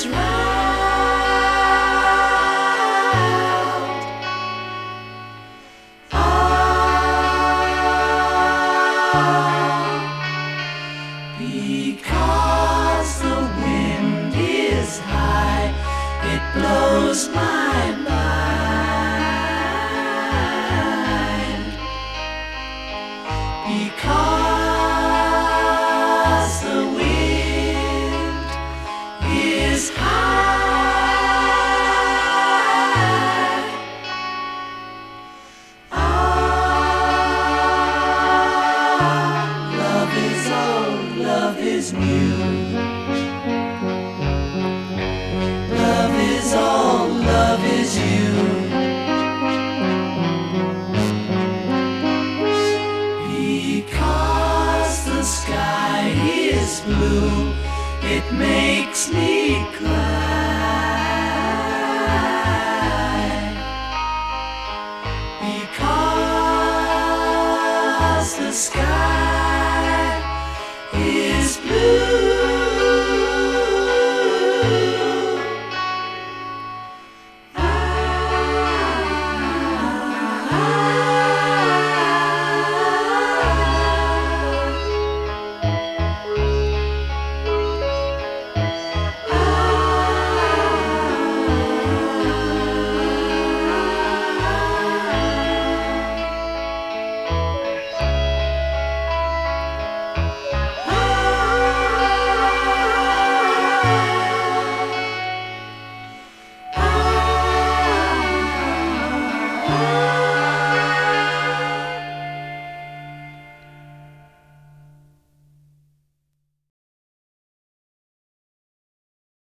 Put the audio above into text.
is round. Because the wind is high, it blows my is new. Love is all, love is you. Because the sky is blue, it makes me cry. Because the sky